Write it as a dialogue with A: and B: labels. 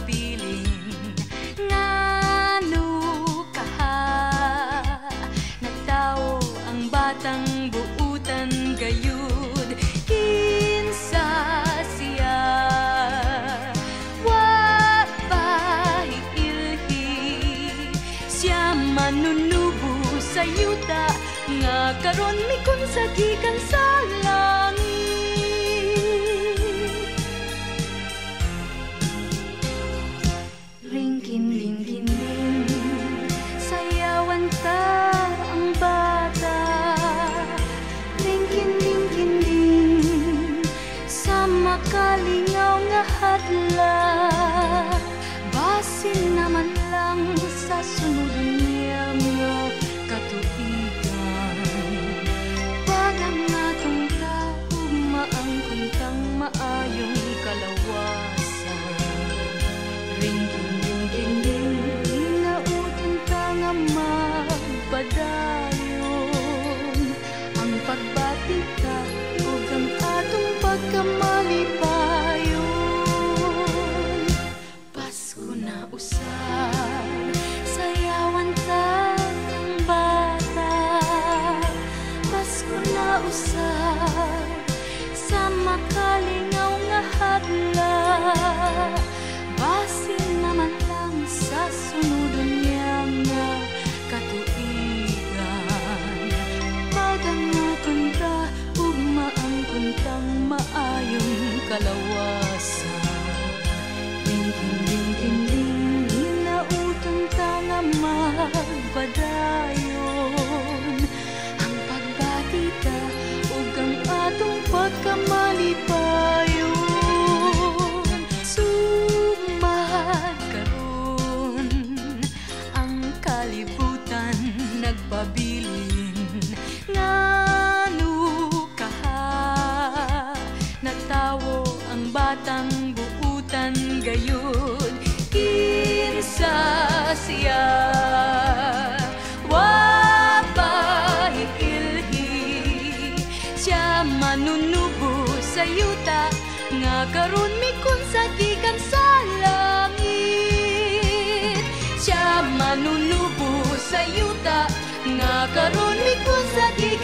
A: nagpabilin Ngano kaha Nagtao ang batang buutan gayud. Kinsa siya? Wa pahiilhi Siya manunubo sa yuta. Nga karon mikon sa gikan sa kang maayong makalingaw nga hadla. Basin naman lang sa sunodon niya nga katuigan. Pag ang aton ka ug maangkon kang maayong kalawasan nagpabilin Ngano kaha Nagtawo ang batang buutan gayud Kinsa siya sa yuta Nga karon mikon sa gikan sa langit. Siya manunubo sa yuta Nga karon mikon sa gikan